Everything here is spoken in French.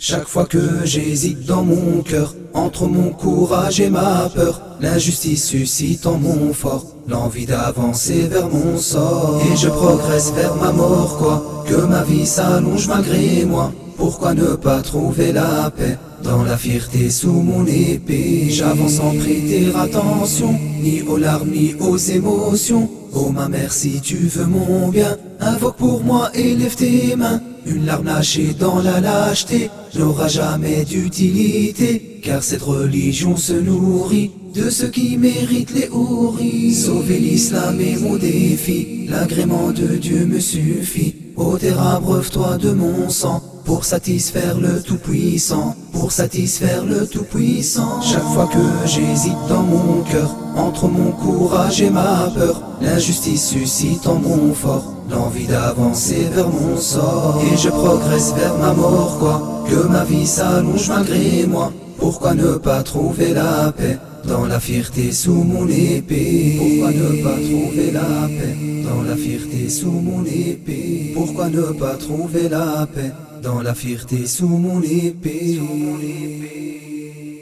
Chaque fois que j'hésite dans mon cœur, entre mon courage et ma peur, l'injustice suscite en mon fort l'envie d'avancer vers mon sort. Et je progresse vers ma mort, quoi, que ma vie s'allonge malgré moi. Pourquoi ne pas trouver la paix dans la fierté sous mon épée? J'avance sans prêter attention, ni aux larmes ni aux émotions. Oh ma mère, si tu veux mon bien, invoque pour moi et lève tes mains. Une larme lâchée dans la lâcheté n'aura jamais d'utilité, car cette religion se nourrit de ceux qui méritent les houris. Sauver l'islam est mon défi, l'agrément de Dieu me suffit. Ô terre, abreuve-toi de mon sang pour satisfaire le Tout-Puissant, pour satisfaire le Tout-Puissant. Chaque fois que j'hésite dans mon cœur, entre mon courage et ma peur, l'injustice suscite en mon fort l'envie d'avancer vers mon sort. Et je progresse vers ma mort, quoi, que ma vie s'allonge malgré moi. Pourquoi ne pas trouver la paix dans la fierté sous mon épée? Pourquoi ne pas trouver la paix dans la fierté sous mon épée? Pourquoi ne pas trouver la paix dans la fierté sous mon épée?